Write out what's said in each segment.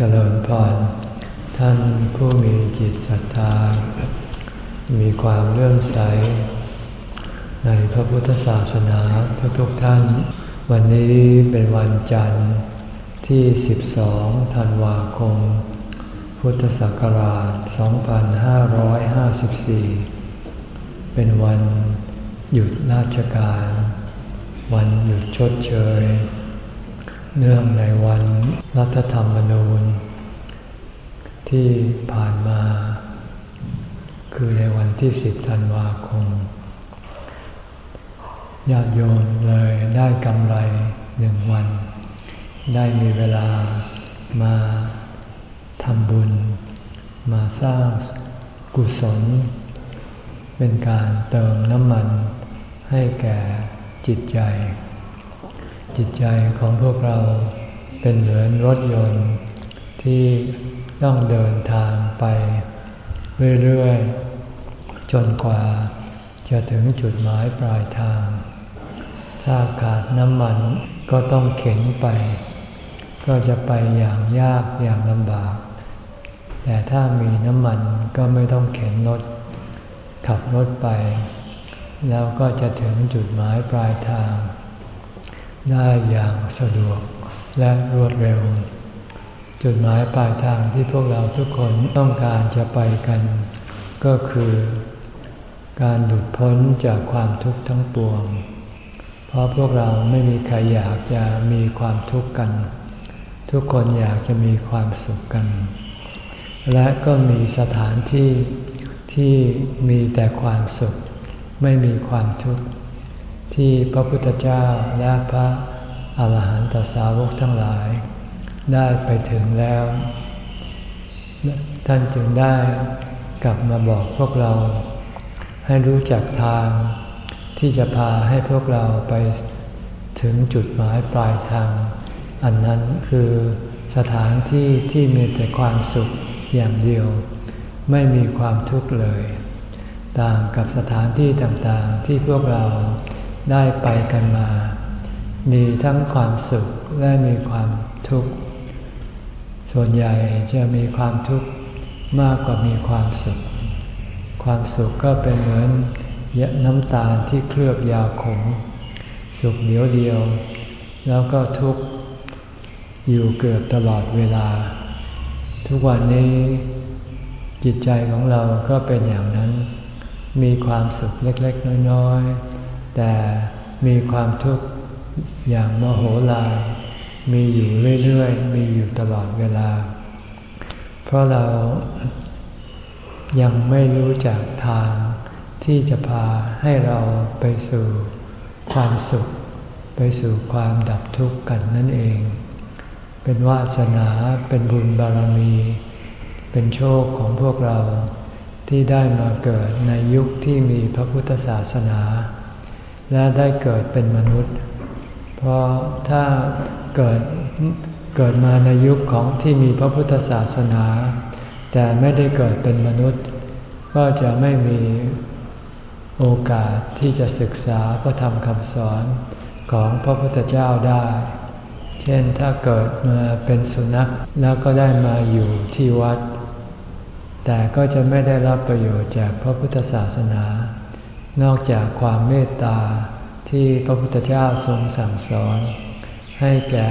เจริญพรท่านผู้มีจิตศรัทธา มีความเลื่อมใส ในพระพุทธศาสนาทุกๆทท่าน วันนี้เป็นวันจันทร์ที่ 12 ธันวาคม พุทธศักราช 2554 เป็นวันหยุดราชการ วันหยุดชดเชย เนื่องในวันรัฐธรรมนูญ ที่ผ่านมา คือในวันที่ 10 ธันวาคมญาติโยมเลยได้กำไรหนึ่งวัน ได้มีเวลามาทำบุญ มาสร้างกุศล เป็นการเติมน้ำมันให้แก่จิตใจ จิตใจของพวกเราเป็นเหมือนรถยนต์ที่ต้องเดินทางไป เรื่อยๆ จนกว่าจะถึงจุดหมายปลายทาง ถ้าขาดน้ำมันก็ต้องเข็นไป ก็จะไปอย่างยากอย่างลำบาก แต่ถ้ามีน้ำมันก็ไม่ต้องเข็นรถ ขับรถไป แล้วก็จะถึงจุดหมายปลายทาง ได้อย่างสะดวกและรวดเร็ว จุดหมายปลายทางที่พวกเราทุกคนต้องการจะไปกัน ก็คือ การหลุดพ้นจากความทุกข์ทั้งปวง เพราะพวกเราไม่มีใครอยากจะมีความทุกข์กัน ทุกคนอยากจะมีความสุขกัน และก็มีสถานที่ที่มีแต่ความสุข ไม่มีความทุกข์ ที่พระพุทธเจ้าและพระอาหารหันตสาวกทั้งหลาย ได้ไปถึงแล้ว ท่านจึงได้กลับมาบอกพวกเรา ให้รู้จักทางที่จะพาให้พวกเราไปถึงจุดหมายปลายทาง อันนั้นคือสถานที่ที่มีแต่ความสุขอย่างเดียว ไม่มีความทุกข์เลย ต่างกับสถานที่ต่างๆที่พวกเรา ได้ไปกันมา มีทั้งความสุขและมีความทุกข์ ส่วนใหญ่จะมีความทุกข์มากกว่ามีความสุข ความสุขก็เป็นเหมือนน้ำตาลที่เคลือบยาขม สุขเดียวเดียว แล้วก็ทุกข์อยู่เกือบตลอดเวลา ทุกวันนี้จิตใจของเราก็เป็นอย่างนั้น มีความสุขเล็กๆ น้อยๆ แต่มีความทุกข์อย่างมโหฬารมีอยู่เรื่อยๆ มีอยู่ตลอดเวลา เพราะเรายังไม่รู้จักทางที่จะพาให้เราไปสู่ความสุข ไปสู่ความดับทุกข์กันนั่นเอง เป็นวาสนาเป็นบุญบารมี เป็นโชคของพวกเราที่ได้มาเกิดในยุคที่มีพระพุทธศาสนา และได้เกิดเป็นมนุษย์ เพราะถ้าเกิดเกิดมาในยุคของที่มีพระพุทธศาสนา แต่ไม่ได้เกิดเป็นมนุษย์ ก็จะไม่มีโอกาสที่จะศึกษาพระธรรมคำสอนของพระพุทธเจ้าได้ เช่นถ้าเกิดมาเป็นสุนัขแล้วก็ได้มาอยู่ที่วัด แต่ก็จะไม่ได้รับประโยชน์จากพระพุทธศาสนา นอกจากความเมตตาที่พระพุทธเจ้าทรงสั่งสอน ให้แก่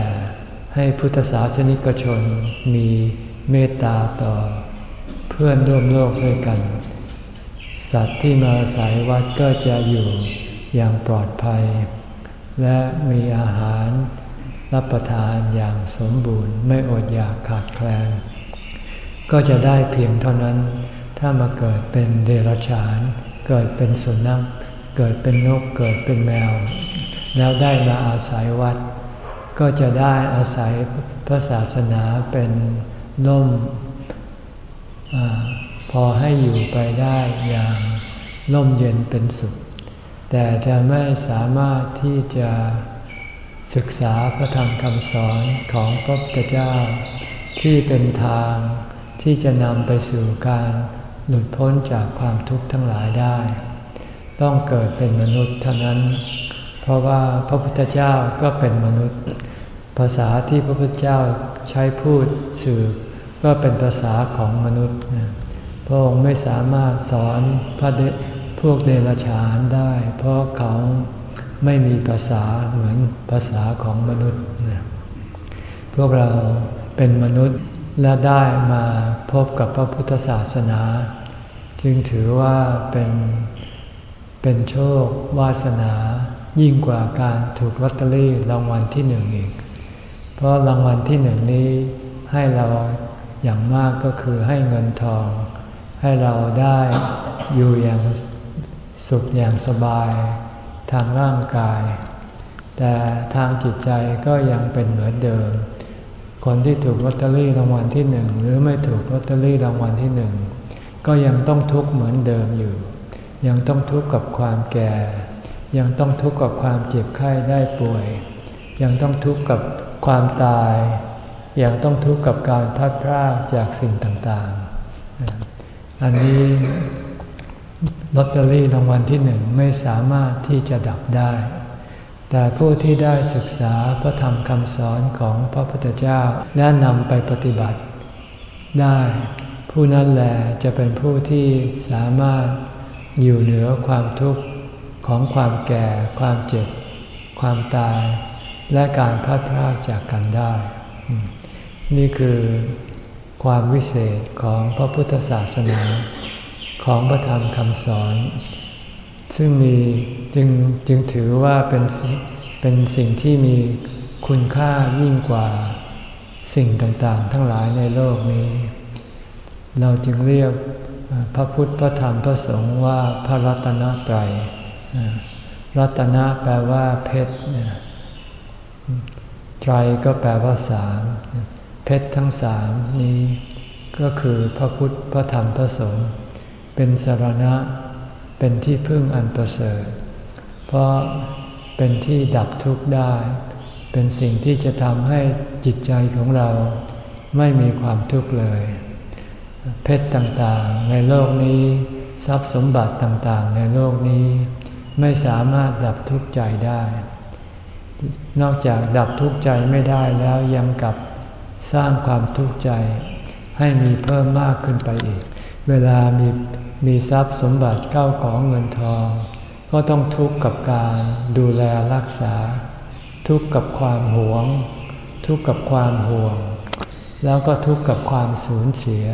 ให้พุทธศาสนิกชนมีเมตตาต่อ เพื่อนร่วมโลกด้วยกัน สัตว์ที่มาสาศัยวัดก็จะอยู่อย่างปลอดภัย และมีอาหารรับประทานอย่างสมบูรณ์ไม่อดอยากขาดแคลน ก็จะได้เพียงเท่านั้น ถ้ามาเกิดเป็นเดรัจฉาน เกิดเป็นสุนัขเกิดเป็นนกเกิดเป็นแมว แล้วได้มาอาศัยวัด ก็จะได้อาศัยพระศาสนาเป็นล่มอพอให้อยู่ไปได้อย่างล่มเย็นเป็นสุข แต่จะไม่สามารถที่จะศึกษาพระธรรมคำสอนของพระพุทธเจ้า ที่เป็นทางที่จะนำไปสู่การ หลุดพ้นจากความทุกข์ทั้งหลายได้ ต้องเกิดเป็นมนุษย์เท่านั้น เพราะว่าพระพุทธเจ้าก็เป็นมนุษย์ ภาษาที่พระพุทธเจ้าใช้พูดสื่อก็เป็นภาษาของมนุษย์ พระองค์ไม่สามารถสอนพระเดพวกเดรัจฉานได้ เพราะเขาไม่มีภาษาเหมือนภาษาของมนุษย์ พวกเราเป็นมนุษย์ และได้มาพบกับพระพุทธศาสนา จึงถือว่าเป็นเป็นโชควาสนายิ่งกว่าการถูกลอตเตอรี่รางวัลที่หนึ่งอีก เพราะรางวัลที่หนึ่งนี้ให้เราอย่างมากก็คือให้เงินทอง ให้เราได้อยู่อย่างสุขอย่างสบายทางร่างกาย แต่ทางจิตใจก็ยังเป็นเหมือนเดิม คนที่ถูกลอตเตอรี่รางวัลที่หนึ่งหรือไม่ถูกลอตเตอรี่รางวัลที่หนึ่งก็ยังต้องทุกข์เหมือนเดิมอยู่ ยังต้องทุกข์กับความแก่ ยังต้องทุกข์กับความเจ็บไข้ได้ป่วย ยังต้องทุกข์กับความตาย ยังต้องทุกข์กับการพัดพรากจากสิ่งต่างๆ อันนี้ลอตเตอรี่รางวัลที่หนึ่งไม่สามารถที่จะดับได้ แต่ผู้ที่ได้ศึกษาพระธรรมคำสอนของพระพุทธเจ้าและนำไปปฏิบัติ ได้ ผู้นั้นแหละจะเป็นผู้ที่สามารถอยู่เหนือความทุกข์ของความแก่ ความเจ็บ ความตาย และการพัดพรากจากกันได้ นี่คือความวิเศษของพระพุทธศาสนาของพระธรรมคำสอน ซึ่งมีจึงจึงถือว่าเป็นเป็นสิ่งที่มีคุณค่ายิ่งกว่าสิ่งต่างๆ ทั้งหลายในโลกนี้ เราจึงเรียกพระพุทธพระธรรมพระสงฆ์ว่าพระรัตนตรัยรัตนะแปลว่าเพชรไตรก็แปลว่าสามเพชรทั้งสามนี้ ก็คือพระพุทธพระธรรมพระสงฆ์เป็นสารณะ เป็นที่พึ่งอันประเสริฐ เพราะเป็นที่ดับทุกข์ได้ เป็นสิ่งที่จะทำให้จิตใจของเราไม่มีความทุกข์เลย เพชรต่างๆ ในโลกนี้ ทรัพย์สมบัติต่างๆ ในโลกนี้ ไม่สามารถดับทุกข์ใจได้ นอกจากดับทุกข์ใจไม่ได้แล้วยังกับสร้างความทุกข์ใจ ให้มีเพิ่มมากขึ้นไปอีก เวลามี มีทรัพย์สมบัติเข้าของเงินทอง ก็ต้องทุกข์กับการดูแลรักษา ทุกข์กับความหวง ทุกข์กับความห่วง แล้วก็ทุกข์กับความสูญเสีย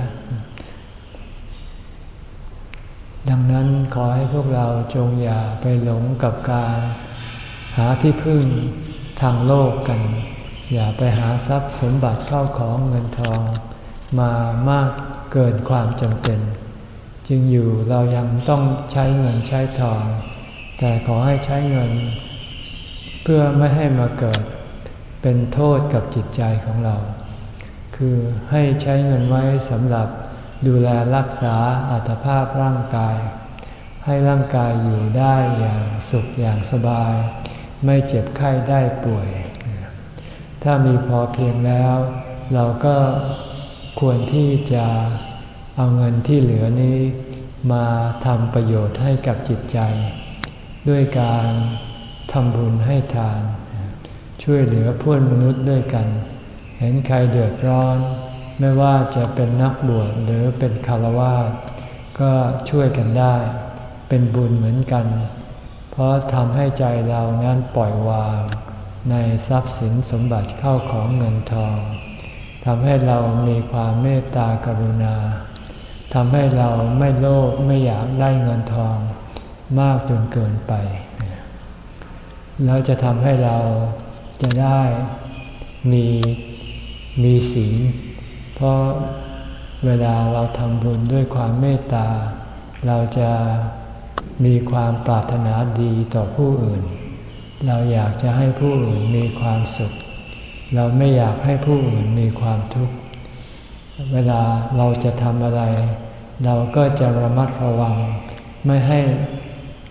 ดังนั้นขอให้พวกเราจงอย่าไปหลงกับการหาที่พึ่งทางโลกกัน อย่าไปหาทรัพย์สมบัติเข้าของเงินทอง มามากเกินความจำเป็น จึงอยู่เรายังต้องใช้เงินใช้ทอง แต่ขอให้ใช้เงิน เพื่อไม่ให้มาเกิดเป็นโทษกับจิตใจของเรา คือให้ใช้เงินไว้สำหรับดูแลรักษาอัตภาพร่างกาย ให้ร่างกายอยู่ได้อย่างสุขอย่างสบาย ไม่เจ็บไข้ได้ป่วย ถ้ามีพอเพียงแล้ว เราก็ควรที่จะ เอาเงินที่เหลือนี้มาทำประโยชน์ให้กับจิตใจ ด้วยการทำบุญให้ทาน ช่วยเหลือเพื่อนมนุษย์ด้วยกัน เห็นใครเดือดร้อน ไม่ว่าจะเป็นนักบวชหรือเป็นคารวะก็ช่วยกันได้ เป็นบุญเหมือนกัน เพราะทำให้ใจเรานั้นปล่อยวาง ในทรัพย์สินสมบัติเข้าของเงินทองทำให้เรามีความเมตตากรุณา ทำให้เราไม่โลภไม่อยากได้เงินทองมากจนเกินไป แล้วจะทำให้เราจะได้มีมีศีล เพราะเวลาเราทำบุญด้วยความเมตตา เราจะมีความปรารถนาดีต่อผู้อื่น เราอยากจะให้ผู้อื่นมีความสุข เราไม่อยากให้ผู้อื่นมีความทุกข์ เวลาเราจะทำอะไร เราก็จะระมัดระวัง ไม่ให้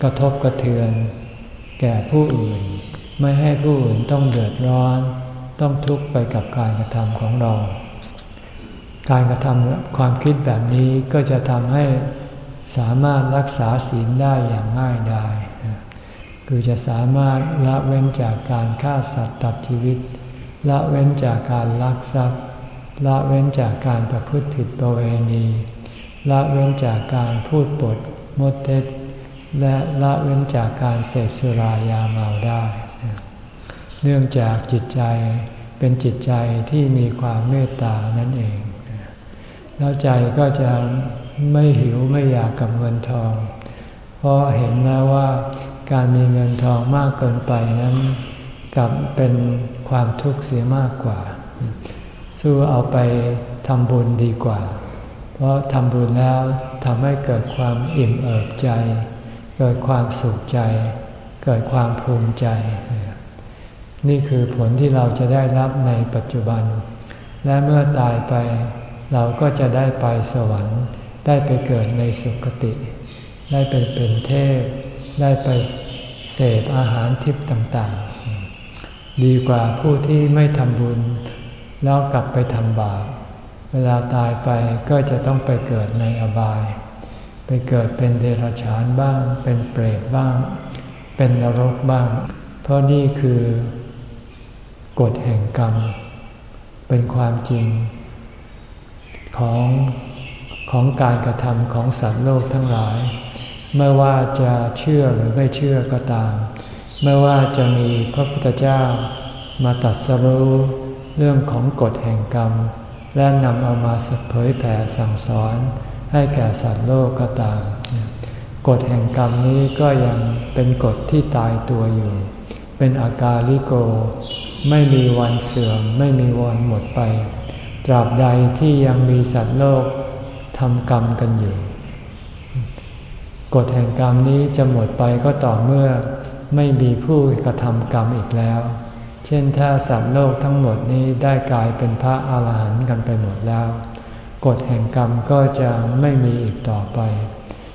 กระทบกระเทือน แก่ผู้อื่น ไม่ให้ผู้อื่นต้องเดือดร้อน ต้องทุกข์ไปกับการกระทำของเรา การกระทำความคิดแบบนี้ก็จะทำให้สามารถรักษาศีลได้อย่างง่ายดายคือจะสามารถละเว้นจากการฆ่าสัตว์ตัดชีวิต ละเว้นจากการลักทรัพย์ ละเว้นจากการประพฤติผิดประเวณี ละเว้นจากการพูดปดมดเท็จ และละเว้นจากการเสพสุรายาเมาได้ เนื่องจากจิตใจเป็นจิตใจที่มีความเมตตานั่นเอง แล้วใจก็จะไม่หิวไม่อยากกับเงินทอง เพราะเห็นแล้วว่าการมีเงินทองมากเกินไปนั้นกลับเป็นความทุกข์เสียมากกว่า สู้เอาไปทำบุญดีกว่า เพราะทำบุญแล้วทำให้เกิดความอิ่มเอิบใจ เกิดความสุขใจ เกิดความภูมิใจ นี่คือผลที่เราจะได้รับในปัจจุบัน และเมื่อตายไป เราก็จะได้ไปสวรรค์ ได้ไปเกิดในสุคติ ได้เป็นเป็นเทพ ได้ไปเสพอาหารทิพย์ต่างๆ ดีกว่าผู้ที่ไม่ทำบุญ แล้วกลับไปทำบาป เวลาตายไปก็จะต้องไปเกิดในอบาย ไปเกิดเป็นเดรัจฉานบ้าง เป็นเปรตบ้าง เป็นนรกบ้าง เพราะนี่คือกฎแห่งกรรม เป็นความจริง ของของการกระทำของสัตว์โลกทั้งหลาย ไม่ว่าจะเชื่อหรือไม่เชื่อก็ตาม ไม่ว่าจะมีพระพุทธเจ้ามาตัดสรู้ เรื่องของกฎแห่งกรรม และนำเอามาเผยแผ่สั่งสอน ให้แก่สัตว์โลกก็ตามกฎแห่งกรรมนี้ก็ยังเป็นกฎที่ตายตัวอยู่ เป็นอากาลิโก ไม่มีวันเสื่อม ไม่มีวันหมดไป ตราบใดที่ยังมีสัตว์โลกทำกรรมกันอยู่ กฎแห่งกรรมนี้จะหมดไปก็ต่อเมื่อไม่มีผู้กระทำกรรมอีกแล้ว ช่นถ้าสัตว์โลกทั้งหมดนี้ได้กลายเป็นพระอาหารหันต์กันไปหมดแล้ว กฎแห่งกรรมก็จะไม่มีอีกต่อไป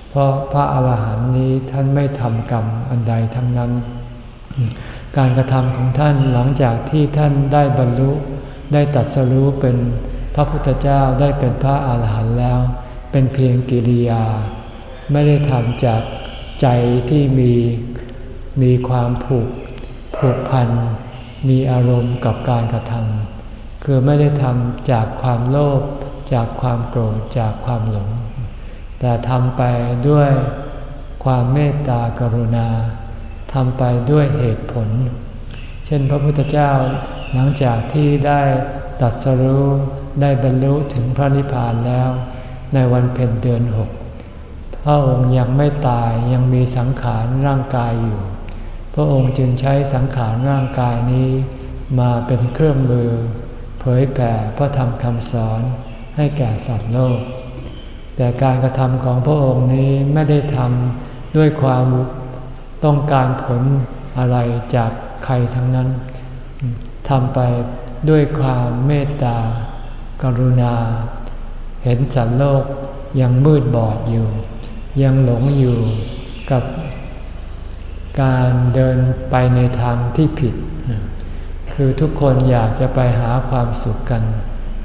เพราะพระอาหารหันต์นี้ท่านไม่ทำกรรมอันใดทั้งนั้น การกระทำของท่านหลังจากที่ท่านได้บรรลุได้ตัดสรู้เป็นพระพุทธเจ้าได้เป็นพระอาหารหันต์แล้ว เป็นเพียงกิริยา ไม่ได้ทำจากใจที่มีมีความผูกผูกพัน มีอารมณ์กับการกระทำคือไม่ได้ทำจากความโลภจากความโกรธจากความหลง แต่ทำไปด้วยความเมตตากรุณาทำไปด้วยเหตุผล เช่นพระพุทธเจ้าหลังจากที่ได้ตัดสรู้ได้บรรลุถึงพระนิพพานแล้ว ในวันเพ็ญเดือนหกพระองค์ยังไม่ตายยังมีสังขารร่างกายอยู่ พระองค์จึงใช้สังขารร่างกายนี้ มาเป็นเครื่องมือ เผยแผ่พระธรรมคำสอนให้แก่สัตว์โลก แต่การกระทำของพระองค์นี้ไม่ได้ทำด้วยความต้องการผลอะไรจากใครทั้งนั้นทำไปด้วยความเมตตา กรุณา เห็นสัตว์โลกยังมืดบอดอยู่ ยังหลงอยู่กับ การเดินไปในทางที่ผิด คือทุกคนอยากจะไปหาความสุขกัน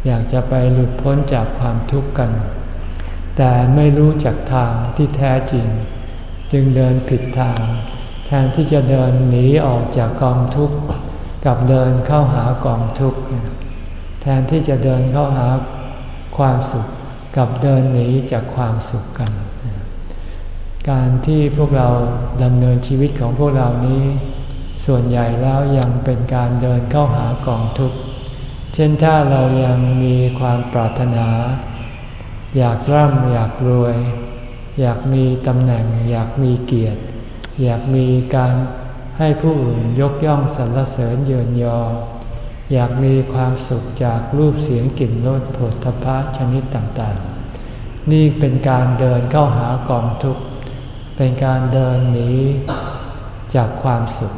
อยากจะไปหลุดพ้นจากความทุกข์กัน แต่ไม่รู้จักทางที่แท้จริง จึงเดินผิดทาง แทนที่จะเดินหนีออกจากกองทุกข์กับเดินเข้าหากองทุกข์แทนที่จะเดินเข้าหาความสุขกับเดินหนีจากความสุขกัน การที่พวกเราดำเนินชีวิตของพวกเรานี้ ส่วนใหญ่แล้วยังเป็นการเดินเข้าหากองทุกข์ เช่นถ้าเรายังมีความปรารถนา อยากร่ำอยากรวย อยากมีตำแหน่ง อยากมีเกียรติ อยากมีการให้ผู้อื่นยกย่องสรรเสริญเยินยอ อยากมีความสุขจากรูปเสียงกลิ่นรสผลทพะชนิดต่างๆ นี่เป็นการเดินเข้าหากองทุกข์ เป็นการเดินหนีจากความสุข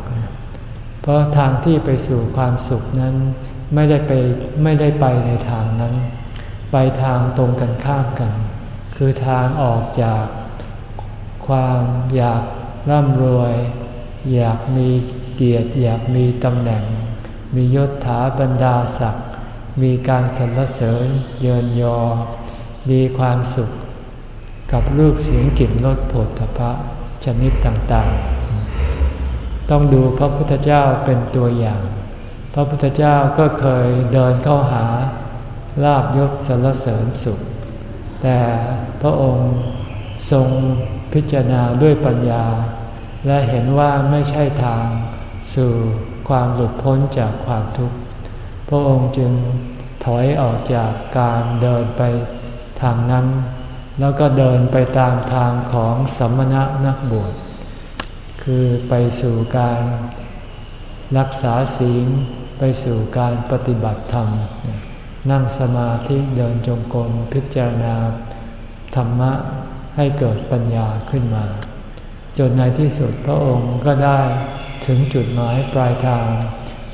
เพราะทางที่ไปสู่ความสุขนั้นไม่ได้ไปไม่ได้ไปในทางนั้น ไปทางตรงกันข้ามกัน คือทางออกจากความอยากร่ำรวย อยากมีเกียรติอยากมีตำแหน่ง มียศถาบรรดาศักดิ์มีการสรรเสริญเยินยอ มีความสุข กับรูปเสียงกลิ่นรสผลทพะชนิดต่างๆ ต้องดูพระพุทธเจ้าเป็นตัวอย่างพพระพุทธเจ้าก็เคยเดินเข้าหาลาบยศสรรเสริญสุข แต่พระองค์ทรงพิจารณาด้วยปัญญา และเห็นว่าไม่ใช่ทางสู่ความหลุดพ้นจากความทุกข์ พระองค์จึงถอยออกจากการเดินไปทางนั้น แล้วก็เดินไปตามทางของสมณะนักบวช คือไปสู่การรักษาศีล ไปสู่การปฏิบัติธรรม นั่งสมาธิเดินจงกรมพิจารณาธรรมะให้เกิดปัญญาขึ้นมา จนในที่สุดพระองค์ก็ได้ถึงจุดหมายปลายทาง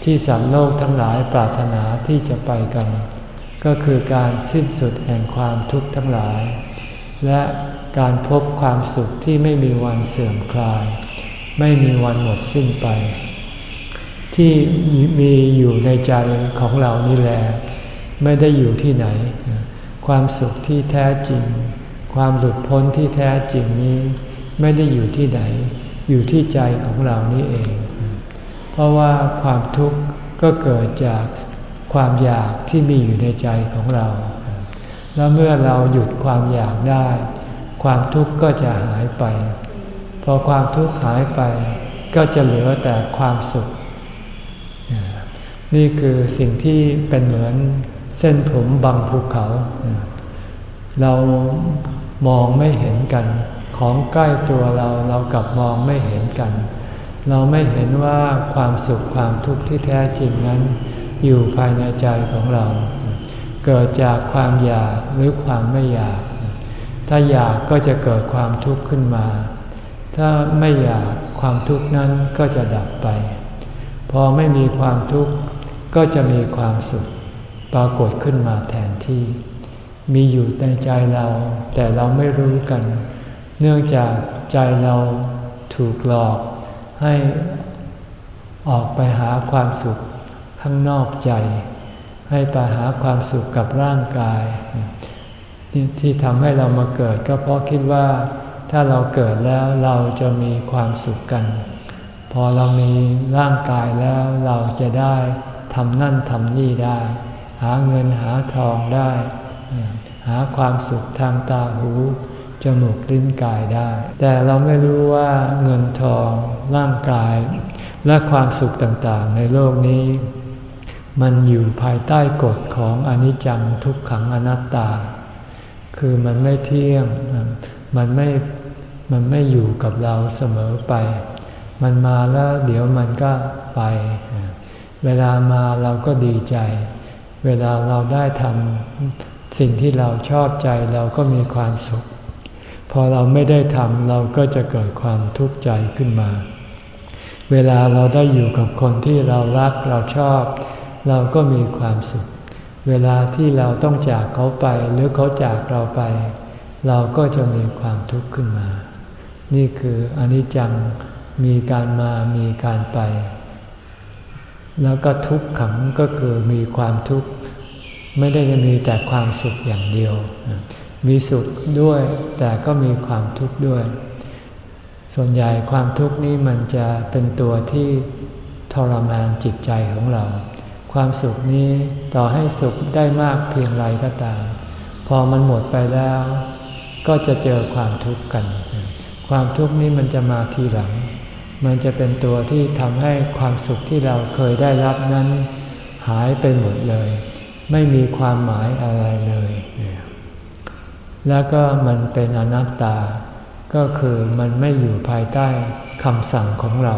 ที่สัตว์โลกทั้งหลายปรารถนาที่จะไปกัน ก็คือการสิ้นสุดแห่งความทุกข์ทั้งหลาย และการพบความสุขที่ไม่มีวันเสื่อมคลาย ไม่มีวันหมดสิ้นไป ที่มีอยู่ในใจของเรานี่แหละไม่ได้อยู่ที่ไหน ความสุขที่แท้จริง ความหลุดพ้นที่แท้จริงนี้ ไม่ได้อยู่ที่ไหน อยู่ที่ใจของเรานี่เอง เพราะว่าความทุกข์ก็เกิดจากความอยากที่มีอยู่ในใจของเรา แล้วเมื่อเราหยุดความอยากได้ ความทุกข์ก็จะหายไป พอความทุกข์หายไป ก็จะเหลือแต่ความสุข นี่คือสิ่งที่เป็นเหมือนเส้นผมบังภูเขา เรามองไม่เห็นกัน ของใกล้ตัวเราเรากลับมองไม่เห็นกัน เราไม่เห็นว่าความสุขความทุกข์ที่แท้จริงนั้น อยู่ภายในใจของเรา เกิดจากความอยากหรือความไม่อยาก ถ้าอยากก็จะเกิดความทุกข์ขึ้นมา ถ้าไม่อยากความทุกข์นั้นก็จะดับไป พอไม่มีความทุกข์ก็จะมีความสุขปรากฏขึ้นมาแทนที่ มีอยู่ในใจเรา แต่เราไม่รู้กัน เนื่องจากใจเราถูกหลอกให้ออกไปหาความสุขข้างนอกใจ ให้ไปหาความสุขกับร่างกาย ที่ทำให้เรามาเกิดก็เพราะคิดว่า ถ้าเราเกิดแล้วเราจะมีความสุขกัน พอเรามีร่างกายแล้วเราจะได้ทำนั่นทำนี่ได้ หาเงินหาทองได้ หาความสุขทางตาหูจมูกลิ้นกายได้ แต่เราไม่รู้ว่าเงินทองร่างกาย และความสุขต่างๆ ในโลกนี้ มันอยู่ภายใต้กฎของอนิจจังทุกขังอนัตตา คือมันไม่เที่ยง มันไม่ มันไม่อยู่กับเราเสมอไป มันมาแล้วเดี๋ยวมันก็ไป เวลามาเราก็ดีใจ เวลาเราได้ทำสิ่งที่เราชอบใจเราก็มีความสุข พอเราไม่ได้ทำเราก็จะเกิดความทุกข์ใจขึ้นมา เวลาเราได้อยู่กับคนที่เรารักเราชอบ เราก็มีความสุข เวลาที่เราต้องจากเขาไปหรือเขาจากเราไป เราก็จะมีความทุกข์ขึ้นมา นี่คืออนิจจังมีการมามีการไป แล้วก็ทุกขังก็คือมีความทุกข์ไม่ได้จะมีแต่ความสุขอย่างเดียว มีสุขด้วยแต่ก็มีความทุกข์ด้วย ส่วนใหญ่ความทุกข์นี้มันจะเป็นตัวที่ทรมานจิตใจของเรา ความสุขนี้ต่อให้สุขได้มากเพียงไรก็ตาม พอมันหมดไปแล้ว ก็จะเจอความทุกข์กัน ความทุกข์นี้มันจะมาทีหลัง มันจะเป็นตัวที่ทำให้ความสุขที่เราเคยได้รับนั้น หายไปหมดเลย ไม่มีความหมายอะไรเลย แล้วก็มันเป็นอนัตตา ก็คือมันไม่อยู่ภายใต้คำสั่งของเรา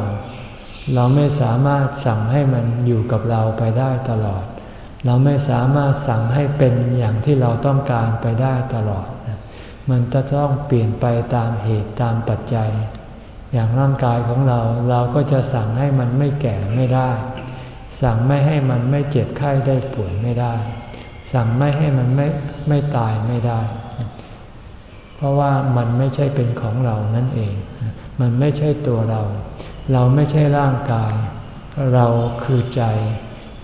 เราไม่สามารถสั่งให้มันอยู่กับเราไปได้ตลอด เราไม่สามารถสั่งให้เป็นอย่างที่เราต้องการไปได้ตลอด มันจะต้องเปลี่ยนไปตามเหตุตามปัจจัย อย่างร่างกายของเราเราก็จะสั่งให้มันไม่แก่ไม่ได้ สั่งไม่ให้มันไม่เจ็บไข้ได้ป่วยไม่ได้ สั่งไม่ให้มันไม่ไม่ตายไม่ได้ เพราะว่ามันไม่ใช่เป็นของเรานั่นเอง มันไม่ใช่ตัวเรา เราไม่ใช่ร่างกาย เราคือใจ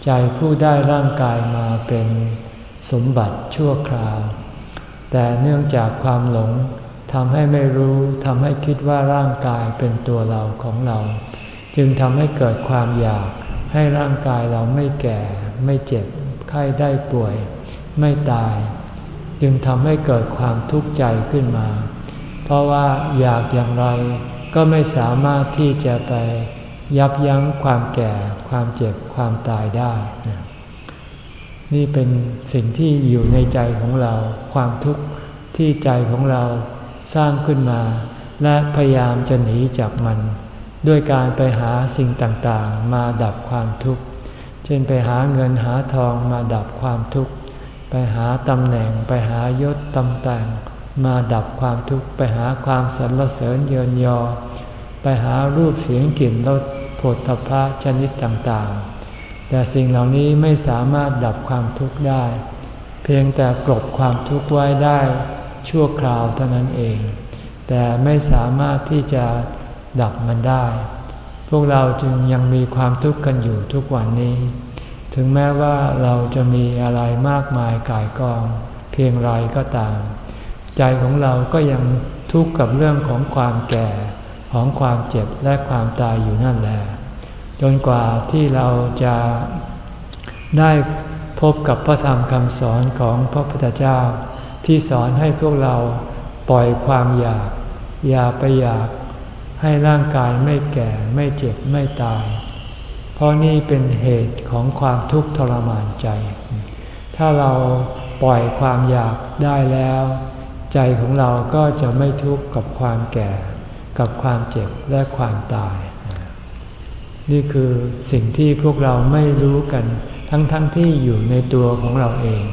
ใจผู้ได้ร่างกายมาเป็นสมบัติชั่วคราว แต่เนื่องจากความหลงทำให้ไม่รู้ทำให้คิดว่าร่างกายเป็นตัวเราของเรา จึงทำให้เกิดความอยากให้ร่างกายเราไม่แก่ ไม่เจ็บ ไข้ได้ป่วย ไม่ตาย จึงทำให้เกิดความทุกข์ใจขึ้นมา เพราะว่าอยากอย่างไร ก็ไม่สามารถที่จะไปยับยั้งความแก่ความเจ็บความตายได้ นี่เป็นสิ่งที่อยู่ในใจของเรา ความทุกข์ที่ใจของเราสร้างขึ้นมา และพยายามจะหนีจากมัน ด้วยการไปหาสิ่งต่างๆ มาดับความทุกข์ เช่นไปหาเงินหาทองมาดับความทุกข์ ไปหาตำแหน่งไปหายศตำแหน่ง มาดับความทุกข์ไปหาความสรรเสริญเยินยอ ไปหารูปเสียงกลิ่นรสผลทพะชนิดต่างๆ แต่สิ่งเหล่านี้ไม่สามารถดับความทุกข์ได้ เพียงแต่กลบความทุกข์ไว้ได้ชั่วคราวเท่านั้นเอง แต่ไม่สามารถที่จะดับมันได้ พวกเราจึงยังมีความทุกข์กันอยู่ทุกวันนี้ ถึงแม้ว่าเราจะมีอะไรมากมายกายกอง เพียงไรก็ตาม ใจของเราก็ยังทุกข์กับเรื่องของความแก่ของความเจ็บและความตายอยู่นั่นแหละจนกว่าที่เราจะได้พบกับพระธรรมคำสอนของพระพุทธเจ้า ที่สอนให้พวกเราปล่อยความอยาก อย่าไปอยากให้ร่างกายไม่แก่ไม่เจ็บไม่ตาย เพราะนี่เป็นเหตุของความทุกข์ทรมานใจ ถ้าเราปล่อยความอยากได้แล้ว ใจของเราก็จะไม่ทุกข์กับความแก่ กับความเจ็บและความตาย นี่คือสิ่งที่พวกเราไม่รู้กันทั้งๆทที่อยู่ในตัวของเราเอง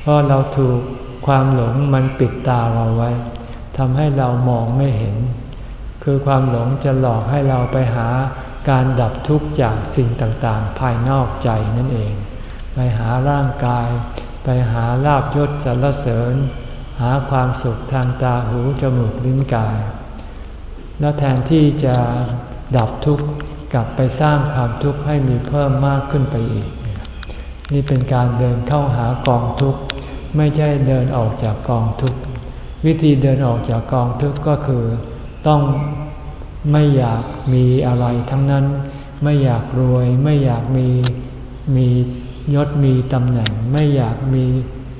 เพราะเราถูกความหลงมันปิดตาเราไว้ทำให้เรามองไม่เห็น คือความหลงจะหลอกให้เราไปหาการดับทุกข์จากสิ่งต่างๆ ภายนอกใจนั่นเอง ไปหาร่างกาย ไปหาลาบยศสรรเสริญ หาความสุขทางตาหูจมูกลิ้นกาย แล้วแทนที่จะดับทุกข์กลับไปสร้างความทุกข์ให้มีเพิ่มมากขึ้นไปอีก นี่เป็นการเดินเข้าหากองทุกข์ ไม่ใช่เดินออกจากกองทุกข์ วิธีเดินออกจากกองทุกข์ก็คือต้องไม่อยากมีอะไรทั้งนั้น ไม่อยากรวย ไม่อยากมีมียศมีตำแหน่ง ไม่อยากมี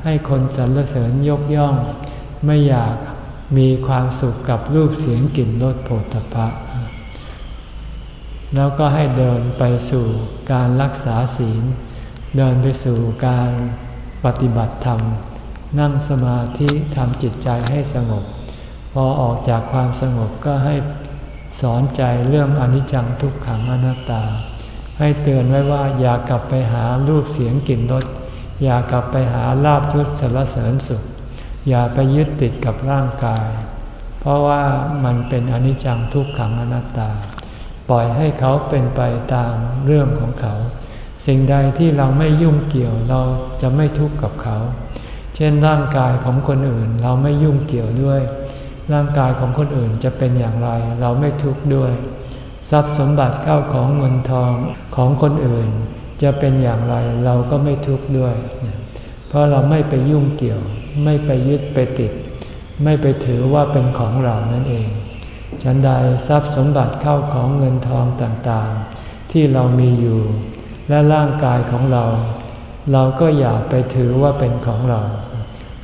ให้คนสรรเสริญยกย่อง ไม่อยากมีความสุขกับรูปเสียงกลิ่นรสโผฏฐะแล้วก็ให้เดินไปสู่การรักษาศีล เดินไปสู่การปฏิบัติธรรม นั่งสมาธิทำจิตใจให้สงบ พอออกจากความสงบก็ให้สอนใจเรื่องอนิจจังทุกขังอนัตตา ให้เตือนไว้ว่าอย่ากลับไปหารูปเสียงกลิ่นรส อย่ากลับไปหาลาบชุดสรรเสริญสุข อย่าไปยึดติดกับร่างกาย เพราะว่ามันเป็นอนิจจังทุกขังอนัตตา ปล่อยให้เขาเป็นไปตามเรื่องของเขา สิ่งใดที่เราไม่ยุ่งเกี่ยวเราจะไม่ทุกข์กับเขา เช่นร่างกายของคนอื่นเราไม่ยุ่งเกี่ยวด้วย ร่างกายของคนอื่นจะเป็นอย่างไรเราไม่ทุกข์ด้วย ทรัพย์สมบัติเข้าของเงินทองของคนอื่น จะเป็นอย่างไรเราก็ไม่ทุกข์ด้วย เพราะเราไม่ไปยุ่งเกี่ยว ไม่ไปยึดไปติด ไม่ไปถือว่าเป็นของเรานั่นเอง ฉันใดทรัพย์สมบัติเข้าของเงินทองต่างๆ ที่เรามีอยู่ และร่างกายของเรา เราก็อย่าไปถือว่าเป็นของเรา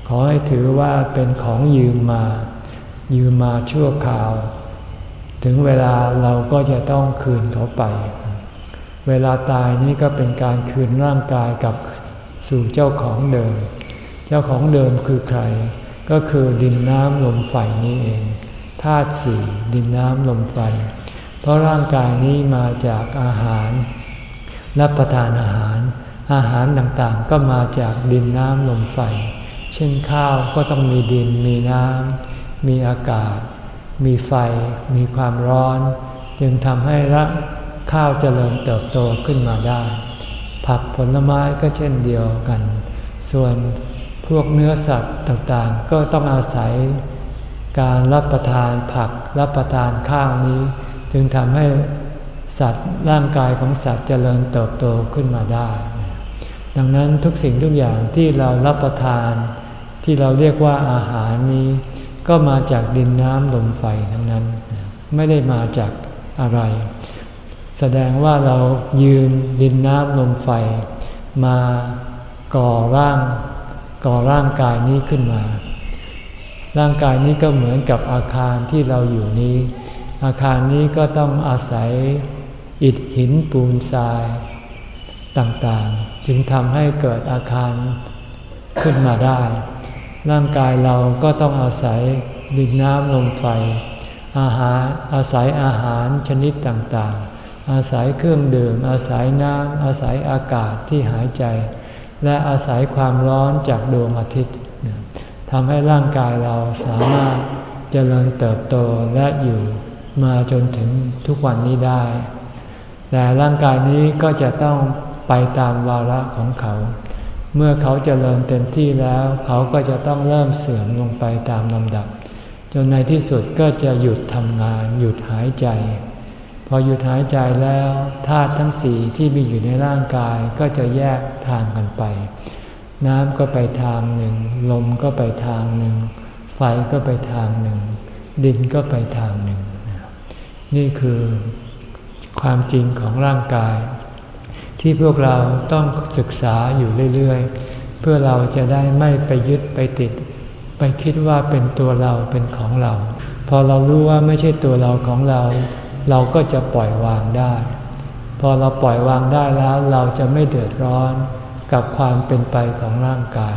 ขอให้ถือว่าเป็นของยืมมา ยืมมาชั่วคราว ถึงเวลาเราก็จะต้องคืนเขาไป เวลาตายนี่ก็เป็นการคืนร่างกายกับสู่เจ้าของเดิม เจ้าของเดิมคือใคร ก็คือดินน้ำลมไฟนี้เองธาตุสี่ดินน้ำลมไฟ เพราะร่างกายนี้มาจากอาหาร รับประทานอาหาร อาหารต่างๆก็มาจากดินน้ำลมไฟ เช่นข้าวก็ต้องมีดินมีน้ำมีอากาศ มีไฟ มีความร้อน จึงทำให้ละ ข้าวเจริญเติบโตขึ้นมาได้ ผักผลไม้ก็เช่นเดียวกัน ส่วนพวกเนื้อสัตว์ต่างๆ ก็ต้องอาศัยการรับประทานผักรับประทานข้าวนี้ จึงทำให้สัตว์ร่างกายของสัตว์เจริญเติบโตขึ้นมาได้ ดังนั้นทุกสิ่งทุกอย่างที่เรารับประทาน ที่เราเรียกว่าอาหารนี้ ก็มาจากดินน้ำลมไฟทั้งนั้น ไม่ได้มาจากอะไร แสดงว่าเรายืนดินน้ำลมไฟ มาก่อร่างก่อร่างกายนี้ขึ้นมา ร่างกายนี้ก็เหมือนกับอาคารที่เราอยู่นี้ อาคารนี้ก็ต้องอาศัยอิฐหินปูนทรายต่างๆ จึงทำให้เกิดอาคารขึ้นมาได้ ร่างกายเราก็ต้องอาศัยดินน้ำลมไฟ อาหารอาศัยอาหารชนิดต่างๆ อาศัยเครื่องดื่ม อาศัยน้ำอาศัยอากาศที่หายใจ และอาศัยความร้อนจากดวงอาทิตย์ทำให้ร่างกายเราสามารถเจริญเติบโตและอยู่มาจนถึงทุกวันนี้ได้ แต่ร่างกายนี้ก็จะต้องไปตามวาระของเขา เมื่อเขาจเจริญเต็มที่แล้ว เขาก็จะต้องเริ่มเสื่อมลงไปตามลำดับ จนในที่สุดก็จะหยุดทำงาน หยุดหายใจ พอหยุดหายใจแล้วธาตุทั้งสี่ที่มีอยู่ในร่างกายก็จะแยกทางกันไป น้ำก็ไปทางหนึ่ง ลมก็ไปทางหนึ่ง ไฟก็ไปทางหนึ่ง ดินก็ไปทางหนึ่ง นี่คือความจริงของร่างกาย ที่พวกเราต้องศึกษาอยู่เรื่อยๆ เพื่อเราจะได้ไม่ไปยึดไปติด ไปคิดว่าเป็นตัวเราเป็นของเรา พอเรารู้ว่าไม่ใช่ตัวเราของเรา เราก็จะปล่อยวางได้ พอเราปล่อยวางได้แล้วเราจะไม่เดือดร้อนกับความเป็นไปของร่างกาย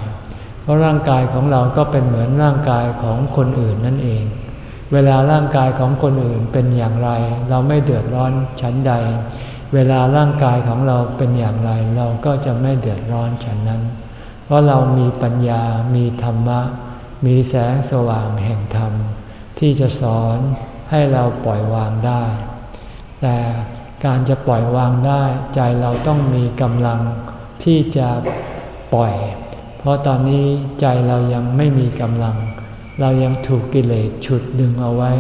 เพราะร่างกายของเราก็เป็นเหมือนร่างกายของคนอื่นนั่นเอง เวลาร่างกายของคนอื่นเป็นอย่างไร เราไม่เดือดร้อนชั้นใด เวลาร่างกายของเราเป็นอย่างไร เราก็จะไม่เดือดร้อนฉันนั้น เพราะเรามีปัญญา มีธรรมะ มีแสงสว่างแห่งธรรม ที่จะสอน ให้เราปล่อยวางได้ แต่การจะปล่อยวางได้ใจเราต้องมีกำลังที่จะปล่อย เพราะตอนนี้ใจเรายังไม่มีกำลัง เรายังถูกกิเลสฉุดดึงเอาไว้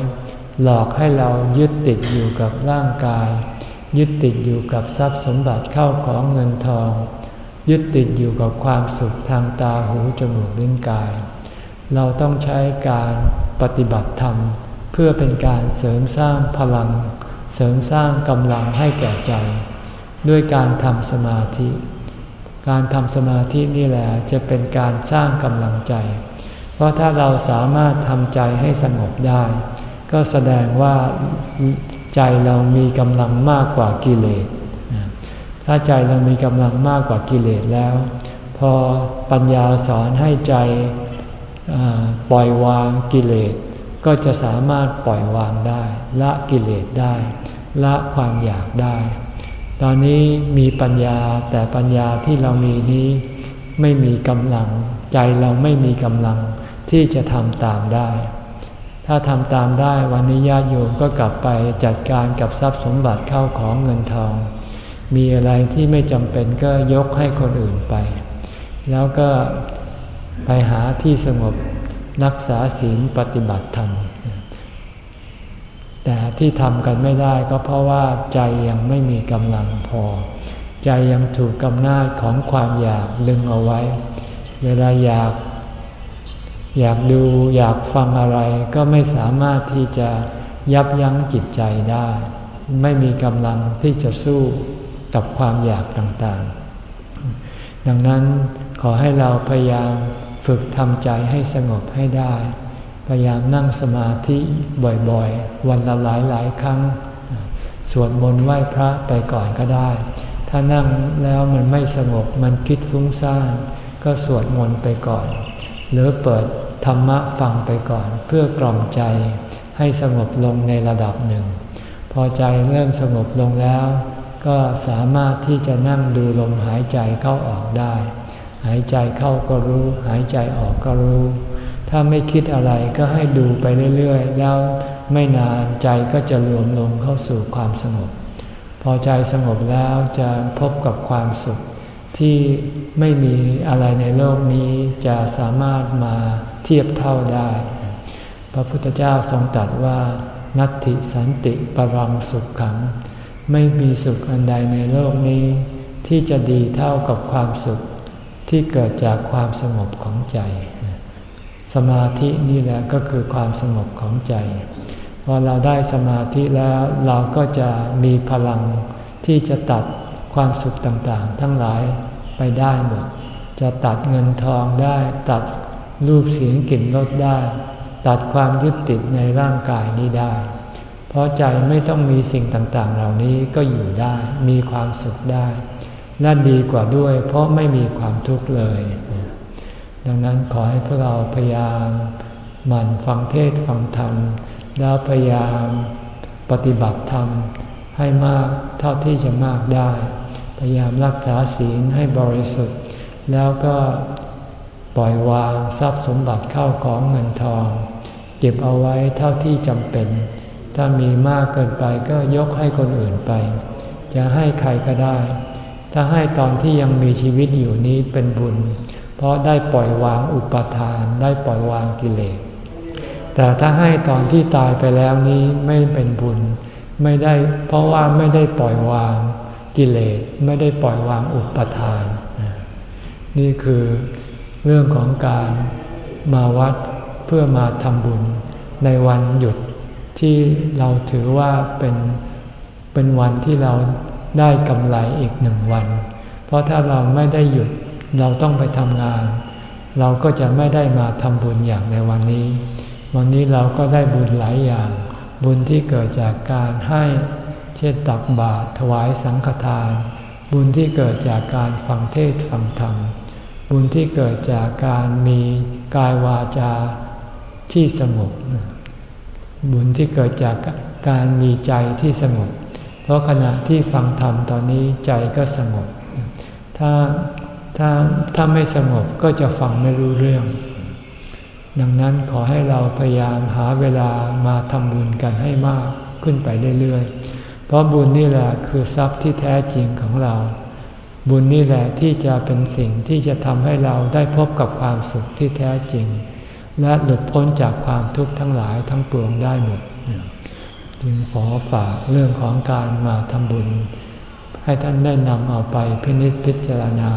หลอกให้เรายึดติดอยู่กับร่างกาย ยึดติดอยู่กับทรัพย์สมบัติเข้าของเงินทอง ยึดติดอยู่กับความสุขทางตาหูจมูกลิ้นกาย เราต้องใช้การปฏิบัติธรรม เพื่อเป็นการเสริมสร้างพลัง เสริมสร้างกำลังให้แก่ใจ ด้วยการทำสมาธิ การทำสมาธินี่แหละจะเป็นการสร้างกำลังใจ เพราะถ้าเราสามารถทำใจให้สงบได้ ก็แสดงว่าใจเรามีกำลังมากกว่ากิเลส ถ้าใจเรามีกำลังมากกว่ากิเลสแล้ว พอปัญญาสอนให้ใจปล่อยวางกิเลส ก็จะสามารถปล่อยวางได้ ละกิเลสได้ ละความอยากได้ ตอนนี้มีปัญญาแต่ปัญญาที่เรามีนี้ไม่มีกำลัง ใจเราไม่มีกำลังที่จะทำตามได้ ถ้าทำตามได้วันนี้ญาติโยมก็กลับไปจัดการกับทรัพย์สมบัติเข้าของเงินทอง มีอะไรที่ไม่จำเป็นก็ยกให้คนอื่นไป แล้วก็ไปหาที่สงบ รักษาศีลปฏิบัติธรรม แต่ที่ทำกันไม่ได้ก็เพราะว่าใจยังไม่มีกำลังพอ ใจยังถูกกำนาจของความอยากลึงเอาไว้ เวลาอยาก อยากดูอยากฟังอะไรก็ไม่สามารถที่จะยับยั้งจิตใจได้ ไม่มีกำลังที่จะสู้กับความอยากต่างๆ ดังนั้นขอให้เราพยายาม ฝึกทำใจให้สงบให้ได้ พยายามนั่งสมาธิบ่อยๆ วันละหลายๆครั้ง สวดมนต์ไหว้พระไปก่อนก็ได้ ถ้านั่งแล้วมันไม่สงบมันคิดฟุ้งซ่านก็สวดมนต์ไปก่อน หรือเปิดธรรมะฟังไปก่อนเพื่อกล่อมใจ ให้สงบลงในระดับหนึ่ง พอใจเริ่มสงบลงแล้ว ก็สามารถที่จะนั่งดูลมหายใจเข้าออกได้ หายใจเข้าก็รู้ หายใจออกก็รู้ ถ้าไม่คิดอะไรก็ให้ดูไปเรื่อยๆ แล้วไม่นานใจก็จะรวมลงเข้าสู่ความสงบ พอใจสงบแล้วจะพบกับความสุข ที่ไม่มีอะไรในโลกนี้จะสามารถมาเทียบเท่าได้ พระพุทธเจ้าทรงตรัสว่า นัตติสันติปรังสุขขัง ไม่มีสุขอันใดในโลกนี้ ที่จะดีเท่ากับความสุข ที่เกิดจากความสงบของใจ สมาธินี่แหละก็คือความสงบของใจ พอเราได้สมาธิแล้วเราก็จะมีพลังที่จะตัดความสุขต่างๆ ทั้งหลายไปได้หมด จะตัดเงินทองได้ ตัดรูปเสียงกลิ่นรสได้ ตัดความยึดติดในร่างกายนี้ได้ เพราะใจไม่ต้องมีสิ่งต่างๆ เหล่านี้ก็อยู่ได้ มีความสุขได้ และดีกว่าด้วย เพราะไม่มีความทุกข์เลย ดังนั้นขอให้พวกเราพยายามหมั่นฟังเทศฟังธรรม แล้วพยายามปฏิบัติธรรมให้มากเท่าที่จะมากได้ พยายามรักษาศีลให้บริสุทธิ์ แล้วก็ปล่อยวางทรัพย์สมบัติเข้าของเงินทอง เก็บเอาไว้เท่าที่จำเป็น ถ้ามีมากเกินไปก็ยกให้คนอื่นไป จะให้ใครก็ได้ ถ้าให้ตอนที่ยังมีชีวิตอยู่นี้เป็นบุญ เพราะได้ปล่อยวางอุปทาน ได้ปล่อยวางกิเลส แต่ถ้าให้ตอนที่ตายไปแล้วนี้ไม่เป็นบุญ ไม่ได้เพราะว่าไม่ได้ปล่อยวางกิเลส ไม่ได้ปล่อยวางอุปทาน นี่คือเรื่องของการมาวัดเพื่อมาทำบุญในวันหยุดที่เราถือว่าเป็นเป็นวันที่เรา ได้กำไรอีกหนึ่งวัน เพราะถ้าเราไม่ได้หยุดเราต้องไปทำงาน เราก็จะไม่ได้มาทำบุญอย่างในวันนี้ วันนี้เราก็ได้บุญหลายอย่าง บุญที่เกิดจากการให้เช่นตักบาตรถวายสังฆทาน บุญที่เกิดจากการฟังเทศฟังธรรม บุญที่เกิดจากการมีกายวาจาที่สงบบุญที่เกิดจากการมีใจที่สงบ เพราะขณะที่ฟังธรรมตอนนี้ใจก็สงบ ถ้าถ้าถ้าไม่สงบก็จะฟังไม่รู้เรื่อง ดังนั้นขอให้เราพยายามหาเวลามาทำบุญกันให้มากขึ้นไปเรื่อยๆ เพราะบุญนี่แหละคือทรัพย์ที่แท้จริงของเรา บุญนี่แหละที่จะเป็นสิ่งที่จะทำให้เราได้พบกับความสุขที่แท้จริง และหลุดพ้นจากความทุกข์ทั้งหลายทั้งปวงได้หมด จึงขอฝากเรื่องของการมาทำบุญ ให้ท่านได้นำเอาไปพินิจพิจารณา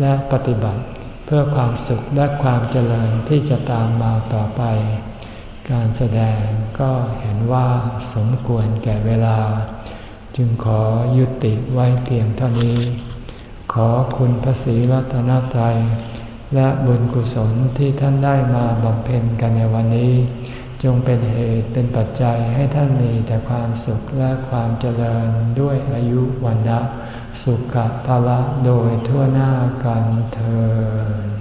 และปฏิบัติเพื่อความสุขและความเจริญที่จะตามมาต่อไป การแสดงก็เห็นว่าสมควรแก่เวลา จึงขอยุติไว้เพียงเท่านี้ ขอคุณพระศรีรัตนตรัยและบุญกุศลที่ท่านได้มาบำเพ็ญกันในวันนี้ จงเป็นเหตุเป็นปัจจัยให้ท่านมีแต่ความสุขและความเจริญด้วยอายุวันนะสุขภาละโดยทั่วหน้ากันเธอ